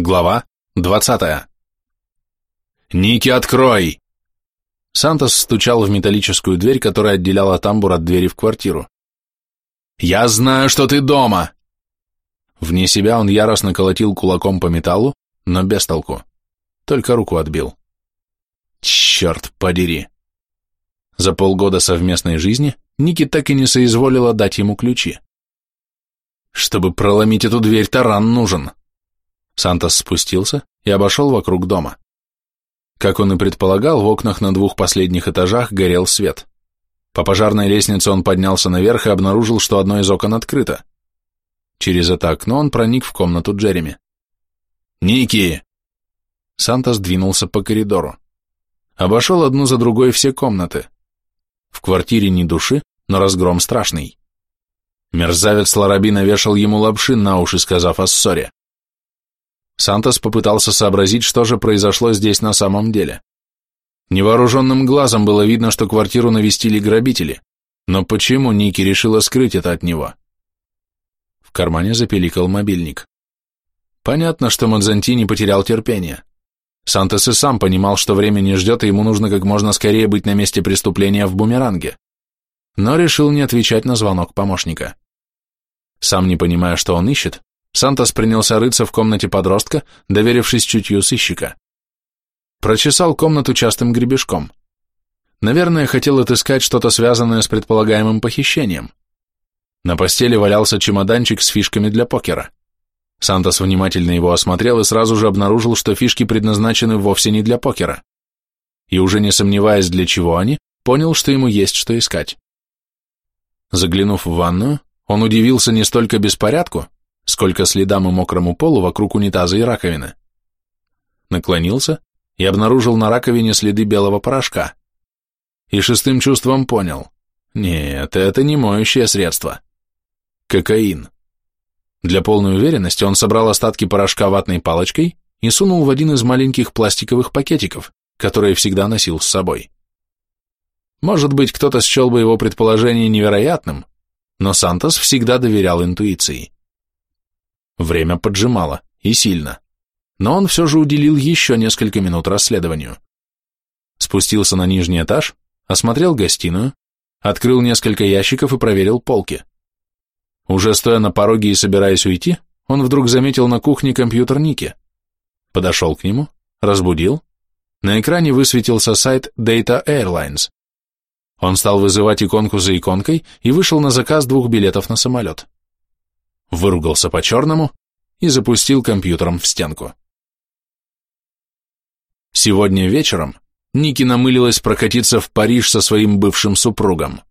Глава 20. «Ники, открой!» Сантос стучал в металлическую дверь, которая отделяла тамбур от двери в квартиру. «Я знаю, что ты дома!» Вне себя он яростно колотил кулаком по металлу, но без толку. Только руку отбил. Черт подери! За полгода совместной жизни Ники так и не соизволила дать ему ключи. Чтобы проломить эту дверь, таран нужен. Сантос спустился и обошел вокруг дома. Как он и предполагал, в окнах на двух последних этажах горел свет. По пожарной лестнице он поднялся наверх и обнаружил, что одно из окон открыто. Через это окно он проник в комнату Джереми. «Ники!» Сантос двинулся по коридору. Обошел одну за другой все комнаты. В квартире ни души, но разгром страшный. Мерзавец Лараби навешал ему лапши на уши, сказав о ссоре. Сантос попытался сообразить, что же произошло здесь на самом деле. Невооруженным глазом было видно, что квартиру навестили грабители, но почему Ники решила скрыть это от него? В кармане запеликал мобильник. Понятно, что Мадзантини потерял терпение. Сантос и сам понимал, что время не ждет, и ему нужно как можно скорее быть на месте преступления в бумеранге. Но решил не отвечать на звонок помощника. Сам не понимая, что он ищет, Сантос принялся рыться в комнате подростка, доверившись чутью сыщика. Прочесал комнату частым гребешком. Наверное, хотел отыскать что-то связанное с предполагаемым похищением. На постели валялся чемоданчик с фишками для покера. Сантос внимательно его осмотрел и сразу же обнаружил, что фишки предназначены вовсе не для покера. И уже не сомневаясь, для чего они, понял, что ему есть что искать. Заглянув в ванную, он удивился не столько беспорядку, сколько следам и мокрому полу вокруг унитаза и раковины. Наклонился и обнаружил на раковине следы белого порошка. И шестым чувством понял, нет, это не моющее средство. Кокаин. Для полной уверенности он собрал остатки порошка ватной палочкой и сунул в один из маленьких пластиковых пакетиков, которые всегда носил с собой. Может быть, кто-то счел бы его предположение невероятным, но Сантос всегда доверял интуиции. Время поджимало, и сильно. Но он все же уделил еще несколько минут расследованию. Спустился на нижний этаж, осмотрел гостиную, открыл несколько ящиков и проверил полки. Уже стоя на пороге и собираясь уйти, он вдруг заметил на кухне компьютер Ники. Подошел к нему, разбудил. На экране высветился сайт Data Airlines. Он стал вызывать иконку за иконкой и вышел на заказ двух билетов на самолет выругался по-черному и запустил компьютером в стенку. Сегодня вечером Ники намылилась прокатиться в Париж со своим бывшим супругом.